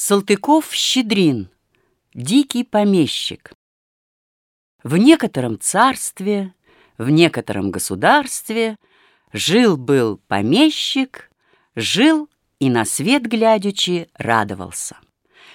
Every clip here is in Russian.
Салтыков-Щедрин, дикий помещик. В некотором царстве, в некотором государстве жил-был помещик, жил и на свет глядячи радовался.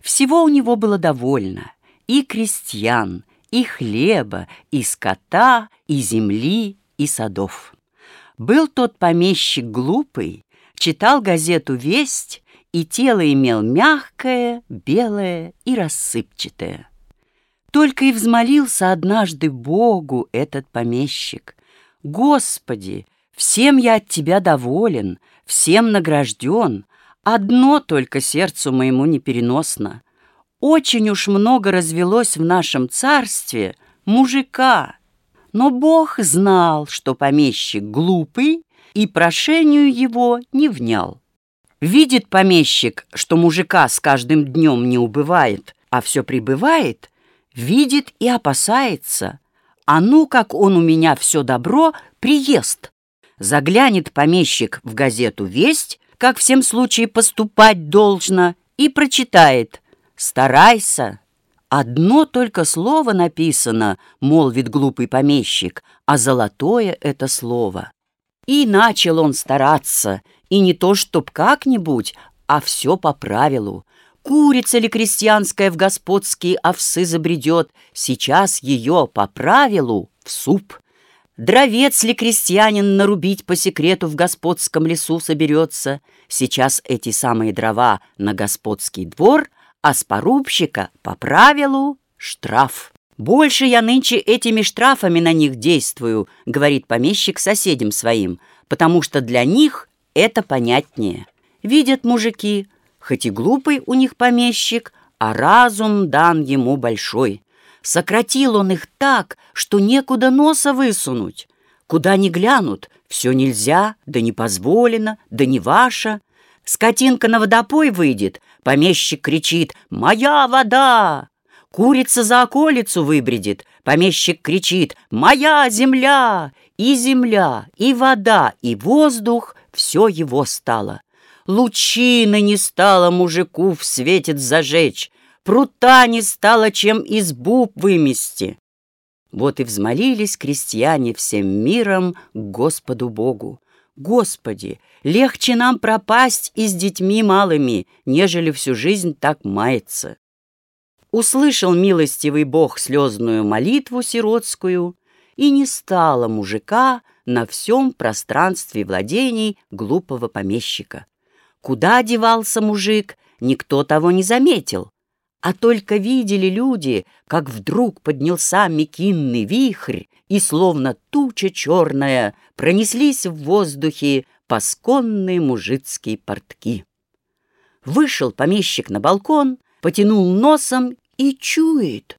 Всего у него было довольно, и крестьян, и хлеба, и скота, и земли, и садов. Был тот помещик глупый, читал газету «Весть», и тело имел мягкое, белое и рассыпчатое. Только и взмолился однажды Богу этот помещик. «Господи, всем я от Тебя доволен, всем награжден, одно только сердцу моему непереносно. Очень уж много развелось в нашем царстве мужика». Но Бог знал, что помещик глупый, и прошению его не внял. Видит помещик, что мужика с каждым днем не убывает, а все прибывает, видит и опасается. А ну, как он у меня все добро приест. Заглянет помещик в газету «Весть», как всем случае поступать должно, и прочитает «Старайся». Одно только слово написано, молвит глупый помещик, а золотое это слово. И начал он стараться, и не то чтоб как-нибудь, а все по правилу. Курица ли крестьянская в господские овсы забредет, сейчас ее по правилу в суп. Дровец ли крестьянин нарубить по секрету в господском лесу соберется, сейчас эти самые дрова на господский двор, а с порубщика по правилу штраф. «Больше я нынче этими штрафами на них действую», — говорит помещик соседям своим, «потому что для них это понятнее. Видят мужики, хоть и глупый у них помещик, а разум дан ему большой. Сократил он их так, что некуда носа высунуть. Куда ни глянут, все нельзя, да не позволено, да не ваше. Скотинка на водопой выйдет, помещик кричит «Моя вода!» Курица за околицу выбредет, помещик кричит «Моя земля!» И земля, и вода, и воздух — все его стало. Лучины не стало мужику в светит зажечь, прута не стало чем избу вымести. Вот и взмолились крестьяне всем миром Господу Богу. Господи, легче нам пропасть и с детьми малыми, нежели всю жизнь так мается услышал милостивый Бог слезную молитву сиротскую, и не стало мужика на всем пространстве владений глупого помещика. Куда девался мужик, никто того не заметил, а только видели люди, как вдруг поднялся мекинный вихрь, и, словно туча черная, пронеслись в воздухе пасконные мужицкие портки. Вышел помещик на балкон, потянул носом и чует,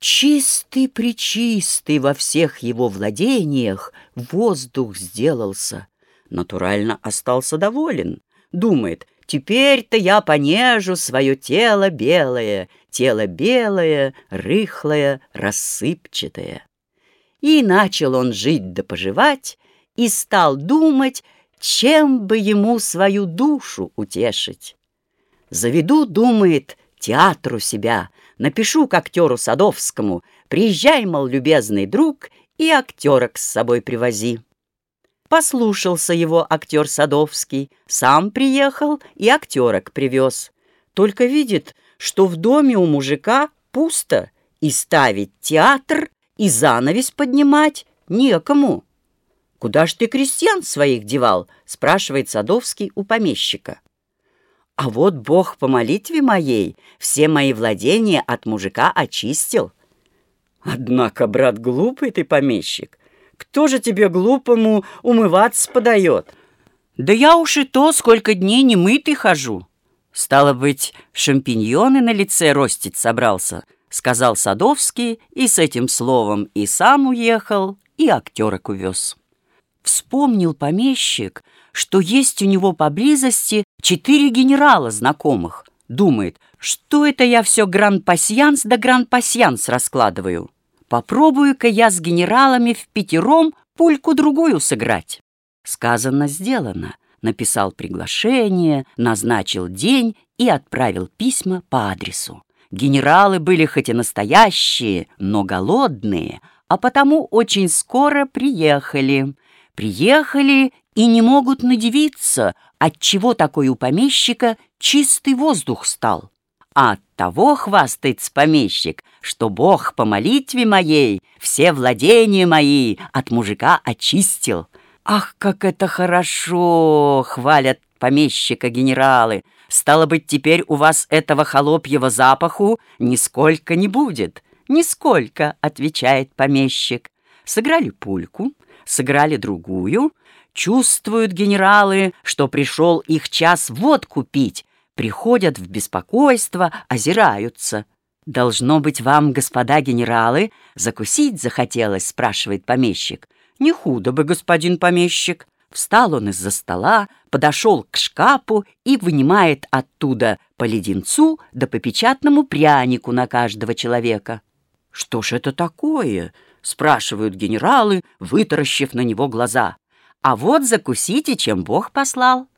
чистый-пречистый во всех его владениях воздух сделался. Натурально остался доволен. Думает, теперь-то я понежу свое тело белое, тело белое, рыхлое, рассыпчатое. И начал он жить да поживать, и стал думать, чем бы ему свою душу утешить. Заведу, думает, театру себя, напишу к актеру Садовскому, приезжай, мол, любезный друг, и актерок с собой привози. Послушался его актер Садовский, сам приехал и актерок привез. Только видит, что в доме у мужика пусто, и ставить театр, и занавес поднимать некому. «Куда ж ты крестьян своих девал?» — спрашивает Садовский у помещика. А вот Бог по молитве моей все мои владения от мужика очистил. Однако, брат, глупый ты помещик. Кто же тебе глупому умываться подает? Да я уж и то сколько дней не мытый хожу. Стало быть, шампиньоны на лице ростить собрался, сказал Садовский, и с этим словом и сам уехал, и актерок увез. Вспомнил помещик, что есть у него поблизости четыре генерала знакомых. Думает, что это я все гран-пасьянс да гран-пасьянс раскладываю. Попробую-ка я с генералами в пятером пульку-другую сыграть. Сказано, сделано. Написал приглашение, назначил день и отправил письма по адресу. Генералы были хоть и настоящие, но голодные, а потому очень скоро приехали. Приехали и не могут надевиться, отчего такой у помещика чистый воздух стал. А от того хвастается помещик, что Бог по молитве моей все владения мои от мужика очистил. Ах, как это хорошо! Хвалят помещика генералы. Стало быть, теперь у вас этого холопьего запаху нисколько не будет. Нисколько, отвечает помещик. Сыграли пульку, сыграли другую. Чувствуют генералы, что пришел их час водку пить, приходят в беспокойство, озираются. «Должно быть вам, господа генералы, закусить захотелось?» — спрашивает помещик. «Не худо бы, господин помещик». Встал он из-за стола, подошел к шкафу и вынимает оттуда по леденцу да по печатному прянику на каждого человека. «Что ж это такое?» — спрашивают генералы, вытаращив на него глаза. «А вот закусите, чем Бог послал».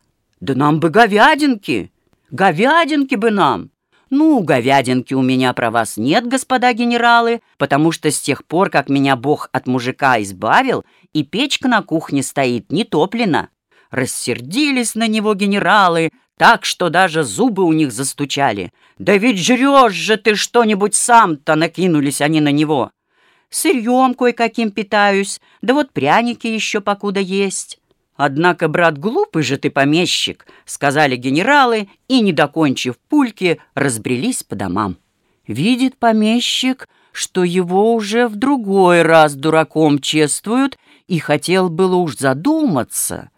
«Да нам бы говядинки!» Говядинки бы нам!» «Ну, говядинки у меня про вас нет, господа генералы, потому что с тех пор, как меня Бог от мужика избавил, и печка на кухне стоит не топлена». Рассердились на него генералы, так что даже зубы у них застучали. «Да ведь жрешь же ты что-нибудь сам-то!» — накинулись они на него. «Сырьем кое-каким питаюсь, да вот пряники еще покуда есть». «Однако, брат, глупый же ты помещик», — сказали генералы, и, не докончив пульки, разбрелись по домам. Видит помещик, что его уже в другой раз дураком чествуют, и хотел было уж задуматься.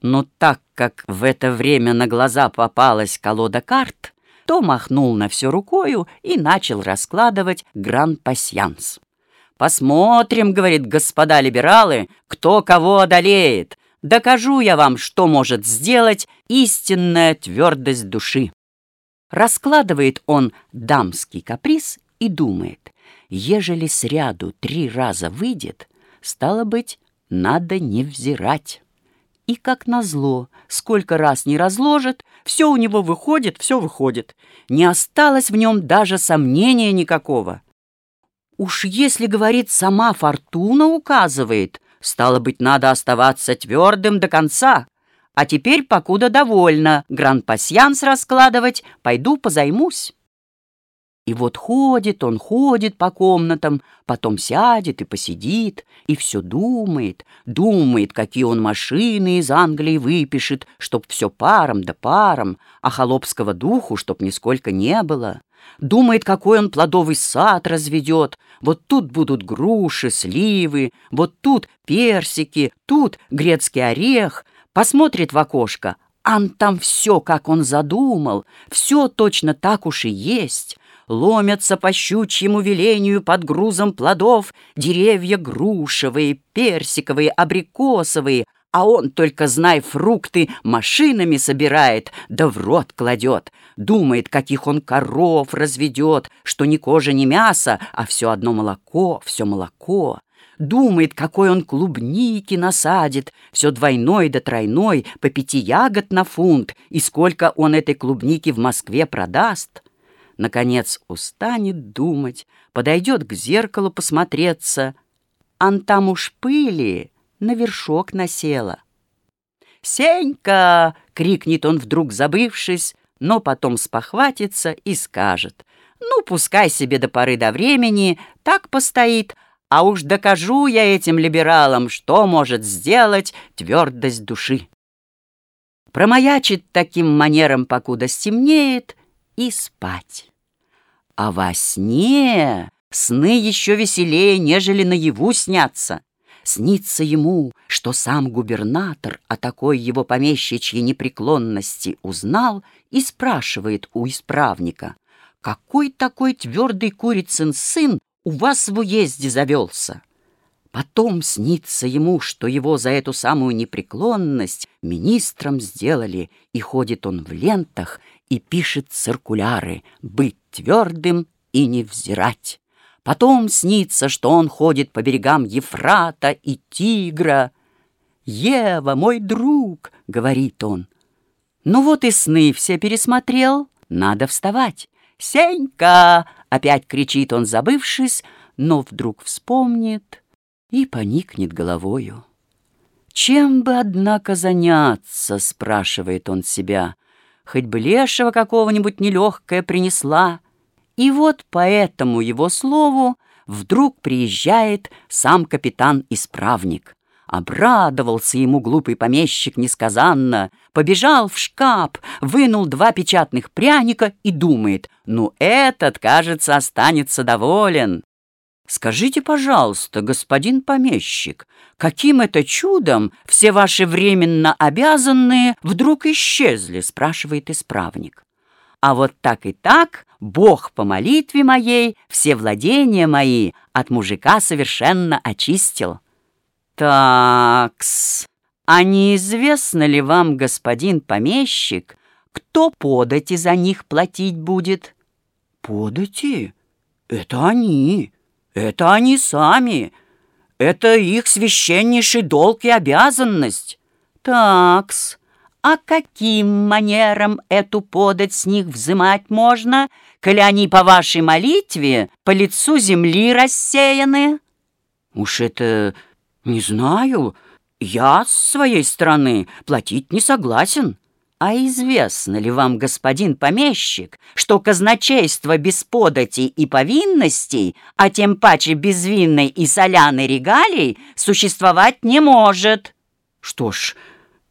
Но так как в это время на глаза попалась колода карт, то махнул на все рукою и начал раскладывать гран-пасьянс. «Посмотрим, — говорит господа либералы, — кто кого одолеет. Докажу я вам, что может сделать истинная твердость души. Раскладывает он дамский каприз и думает, ежели сряду три раза выйдет, стало быть, надо не взирать. И как назло, сколько раз не разложит, все у него выходит, все выходит. Не осталось в нем даже сомнения никакого. Уж если, говорит, сама фортуна указывает, Стало быть, надо оставаться твердым до конца. А теперь, покуда довольно, гран-пасьянс раскладывать, пойду позаймусь. И вот ходит он, ходит по комнатам, потом сядет и посидит, и все думает, думает, какие он машины из Англии выпишет, чтоб все паром да паром, а холопского духу чтоб нисколько не было. Думает, какой он плодовый сад разведет. Вот тут будут груши, сливы, вот тут персики, тут грецкий орех. Посмотрит в окошко, а там все, как он задумал, все точно так уж и есть. Ломятся по щучьему велению под грузом плодов деревья грушевые, персиковые, абрикосовые, а он, только знай, фрукты машинами собирает, да в рот кладет. Думает, каких он коров разведет, что ни кожа, ни мясо, а все одно молоко, все молоко. Думает, какой он клубники насадит, все двойной да тройной, по пяти ягод на фунт, и сколько он этой клубники в Москве продаст. Наконец устанет думать, подойдет к зеркалу посмотреться. Ан там уж пыли, на вершок насела. «Сенька!» — крикнет он вдруг, забывшись, но потом спохватится и скажет. «Ну, пускай себе до поры до времени, так постоит, а уж докажу я этим либералам, что может сделать твердость души». Промаячит таким манером, покуда стемнеет, и спать. А во сне сны еще веселее, нежели наяву снятся. Снится ему, что сам губернатор о такой его помещичьей непреклонности узнал и спрашивает у исправника, «Какой такой твердый курицын сын у вас в уезде завелся?» Потом снится ему, что его за эту самую непреклонность министром сделали, и ходит он в лентах и пишет циркуляры «Быть твердым и не взирать». Потом снится, что он ходит по берегам Ефрата и Тигра. «Ева, мой друг!» — говорит он. Ну вот и сны все пересмотрел, Надо вставать. «Сенька!» — опять кричит он, забывшись, но вдруг вспомнит и поникнет головою. «Чем бы, однако, заняться?» — спрашивает он себя. «Хоть бы лешего какого-нибудь нелегкое принесла». И вот по этому его слову вдруг приезжает сам капитан-исправник. Обрадовался ему глупый помещик несказанно, побежал в шкаф, вынул два печатных пряника и думает, ну этот, кажется, останется доволен. Скажите, пожалуйста, господин помещик, каким это чудом все ваши временно обязанные вдруг исчезли, спрашивает исправник. А вот так и так Бог по молитве моей все владения мои от мужика совершенно очистил. Такс, а неизвестно ли вам, господин помещик, кто подати за них платить будет? Подати? Это они, это они сами. Это их священнейший долг и обязанность. Такс, а каким манером эту подать с них взымать можно, коли они по вашей молитве по лицу земли рассеяны? Уж это «Не знаю. Я с своей стороны платить не согласен». «А известно ли вам, господин помещик, что казначейство без подати и повинностей, а тем паче безвинной и соляной регалий, существовать не может?» «Что ж,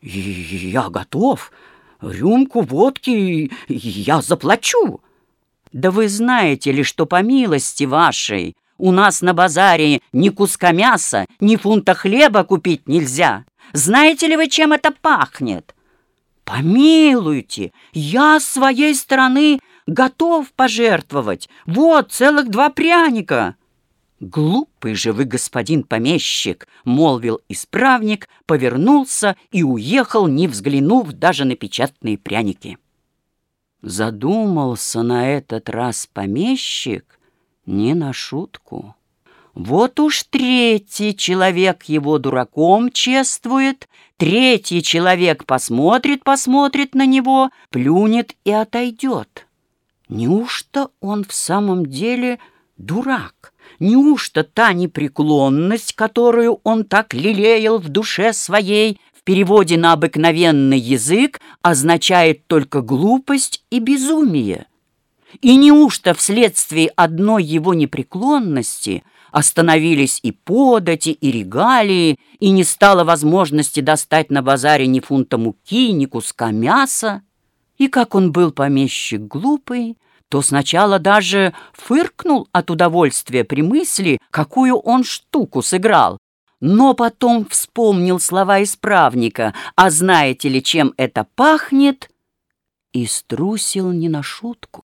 я готов. Рюмку водки я заплачу». «Да вы знаете ли, что по милости вашей у нас на базаре ни куска мяса, ни фунта хлеба купить нельзя. Знаете ли вы, чем это пахнет? Помилуйте, я с своей стороны готов пожертвовать. Вот целых два пряника. «Глупый же вы, господин помещик!» — молвил исправник, повернулся и уехал, не взглянув даже на печатные пряники. Задумался на этот раз помещик не на шутку. Вот уж третий человек его дураком чествует, третий человек посмотрит-посмотрит на него, плюнет и отойдет. Неужто он в самом деле дурак? Неужто та непреклонность, которую он так лелеял в душе своей, в переводе на обыкновенный язык, означает только глупость и безумие? И неужто вследствие одной его непреклонности остановились и подати, и регалии, и не стало возможности достать на базаре ни фунта муки, ни куска мяса? И как он был помещик глупый, то сначала даже фыркнул от удовольствия при мысли, какую он штуку сыграл, но потом вспомнил слова исправника «А знаете ли, чем это пахнет?» и струсил не на шутку.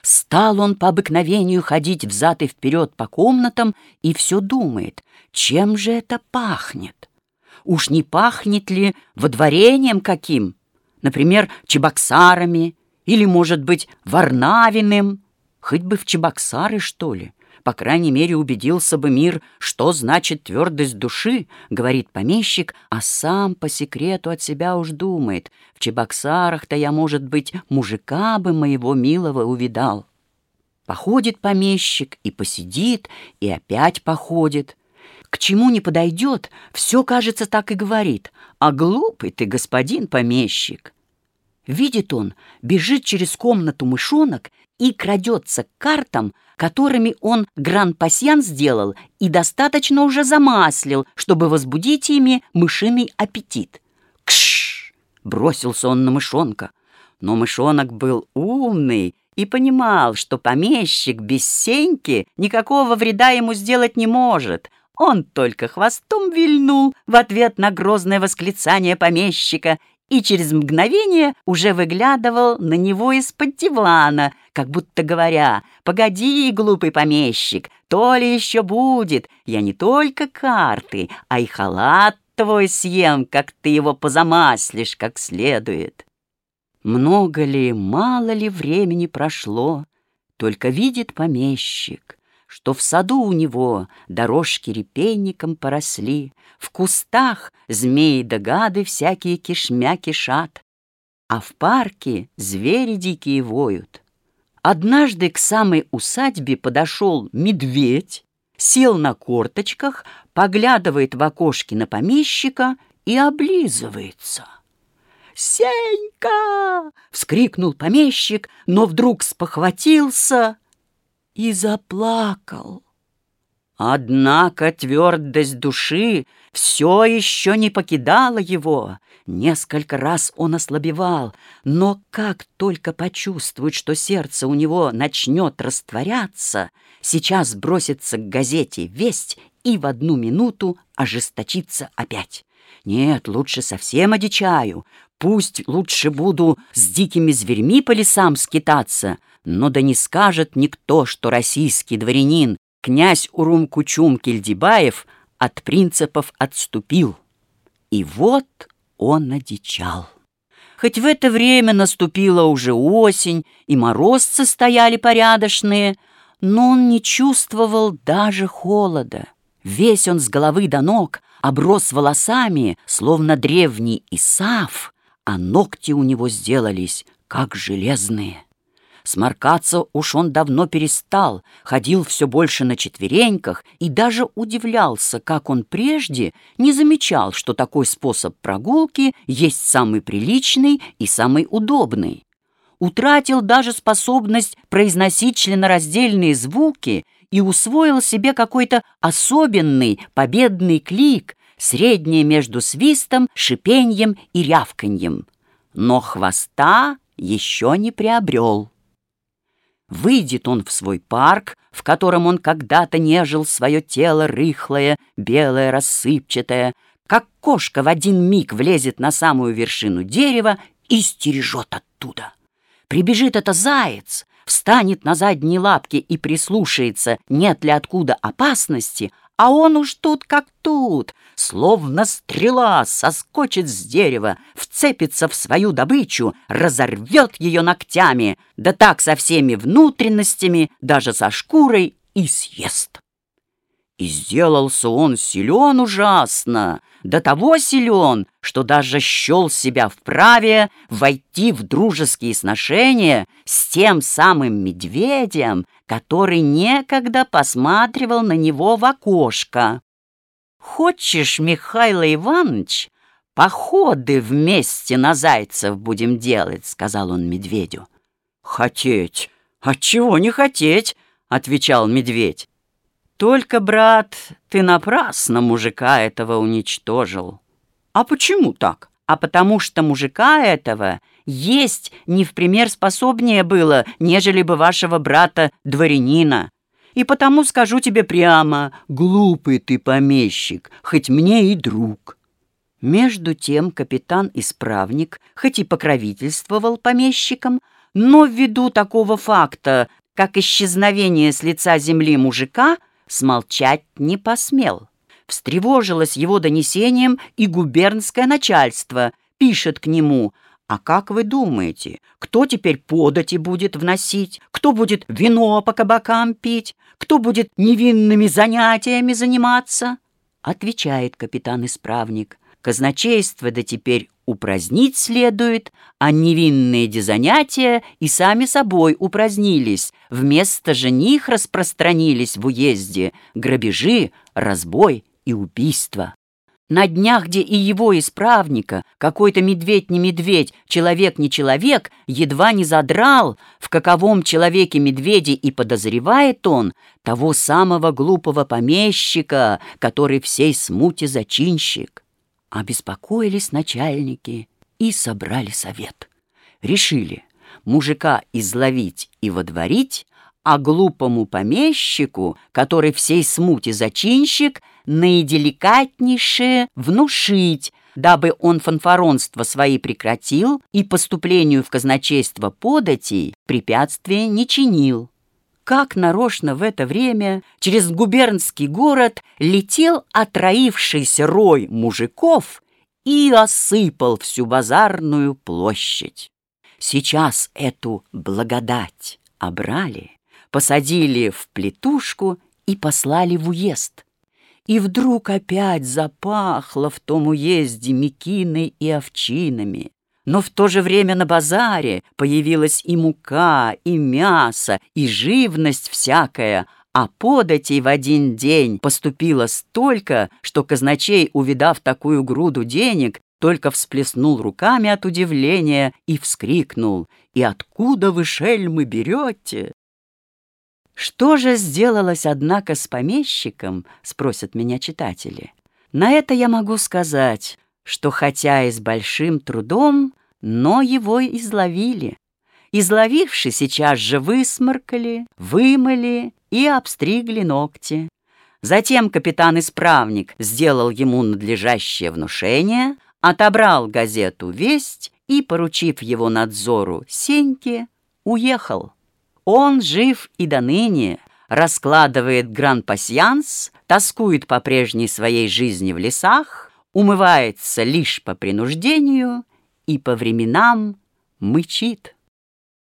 Стал он по обыкновению ходить взад и вперед по комнатам и все думает, чем же это пахнет? Уж не пахнет ли водворением каким? Например, чебоксарами или, может быть, варнавиным? Хоть бы в чебоксары, что ли? По крайней мере, убедился бы мир, что значит твердость души, говорит помещик, а сам по секрету от себя уж думает. В Чебоксарах-то я, может быть, мужика бы моего милого увидал. Походит помещик и посидит, и опять походит. К чему не подойдет, все, кажется, так и говорит. А глупый ты, господин помещик. Видит он, бежит через комнату мышонок и крадется к картам, которыми он гран-пасьян сделал и достаточно уже замаслил, чтобы возбудить ими мышиный аппетит. «Кш!» — бросился он на мышонка. Но мышонок был умный и понимал, что помещик без сеньки никакого вреда ему сделать не может. Он только хвостом вильнул в ответ на грозное восклицание помещика и через мгновение уже выглядывал на него из-под дивана, как будто говоря, «Погоди, глупый помещик, то ли еще будет, я не только карты, а и халат твой съем, как ты его позамаслишь как следует». Много ли, мало ли времени прошло, только видит помещик, что в саду у него дорожки репейником поросли, в кустах змеи да гады всякие кишмя кишат, а в парке звери дикие воют. Однажды к самой усадьбе подошел медведь, сел на корточках, поглядывает в окошки на помещика и облизывается. «Сенька!» — вскрикнул помещик, но вдруг спохватился и заплакал. Однако твердость души все еще не покидала его. Несколько раз он ослабевал, но как только почувствует, что сердце у него начнет растворяться, сейчас бросится к газете «Весть» и в одну минуту ожесточится опять. Нет, лучше совсем одичаю. Пусть лучше буду с дикими зверьми по лесам скитаться, но да не скажет никто, что российский дворянин князь Урум-Кучум Кельдибаев от принципов отступил. И вот он одичал. Хоть в это время наступила уже осень, и морозцы стояли порядочные, но он не чувствовал даже холода. Весь он с головы до ног оброс волосами, словно древний Исаф, а ногти у него сделались, как железные. Сморкаться уж он давно перестал, ходил все больше на четвереньках и даже удивлялся, как он прежде не замечал, что такой способ прогулки есть самый приличный и самый удобный. Утратил даже способность произносить членораздельные звуки и усвоил себе какой-то особенный победный клик, среднее между свистом, шипеньем и рявканьем. Но хвоста еще не приобрел. Выйдет он в свой парк, в котором он когда-то нежил свое тело рыхлое, белое, рассыпчатое, как кошка в один миг влезет на самую вершину дерева и стережет оттуда. Прибежит это заяц, встанет на задние лапки и прислушается, нет ли откуда опасности, а он уж тут как тут, словно стрела, соскочит с дерева, вцепится в свою добычу, разорвет ее ногтями, да так со всеми внутренностями, даже со шкурой, и съест. И сделался он силен ужасно, до того силен, что даже счел себя вправе войти в дружеские сношения с тем самым медведем, который некогда посматривал на него в окошко. «Хочешь, Михаил Иванович, походы вместе на зайцев будем делать?» — сказал он медведю. «Хотеть? Отчего не хотеть?» — отвечал медведь. «Только, брат, ты напрасно мужика этого уничтожил». «А почему так?» «А потому что мужика этого есть не в пример способнее было, нежели бы вашего брата-дворянина. И потому скажу тебе прямо, глупый ты помещик, хоть мне и друг». Между тем капитан-исправник, хоть и покровительствовал помещикам, но ввиду такого факта, как исчезновение с лица земли мужика, смолчать не посмел. Встревожилось его донесением и губернское начальство, пишет к нему – а как вы думаете, кто теперь подати будет вносить? Кто будет вино по кабакам пить? Кто будет невинными занятиями заниматься? Отвечает капитан-исправник. Казначейство да теперь упразднить следует, а невинные занятия и сами собой упразднились. Вместо же них распространились в уезде грабежи, разбой и убийства. На днях, где и его исправника, какой-то медведь не медведь, человек не человек, едва не задрал, в каковом человеке медведи и подозревает он того самого глупого помещика, который всей смуте зачинщик. Обеспокоились начальники и собрали совет. Решили мужика изловить и водворить, а глупому помещику, который всей смуте зачинщик, наиделикатнейшее внушить, дабы он фанфаронство свои прекратил и поступлению в казначейство податей препятствия не чинил. Как нарочно в это время через губернский город летел отроившийся рой мужиков и осыпал всю базарную площадь. Сейчас эту благодать обрали посадили в плетушку и послали в уезд. И вдруг опять запахло в том уезде мекиной и овчинами. Но в то же время на базаре появилась и мука, и мясо, и живность всякая, а податей в один день поступило столько, что казначей, увидав такую груду денег, только всплеснул руками от удивления и вскрикнул «И откуда вы, шельмы, берете?» Что же сделалось, однако, с помещиком, спросят меня читатели. На это я могу сказать, что хотя и с большим трудом, но его изловили. Изловивши, сейчас же высморкали, вымыли и обстригли ногти. Затем капитан-исправник сделал ему надлежащее внушение, отобрал газету «Весть» и, поручив его надзору Сеньке, уехал. Он жив и до ныне, раскладывает гран-пасьянс, тоскует по прежней своей жизни в лесах, умывается лишь по принуждению и по временам мычит.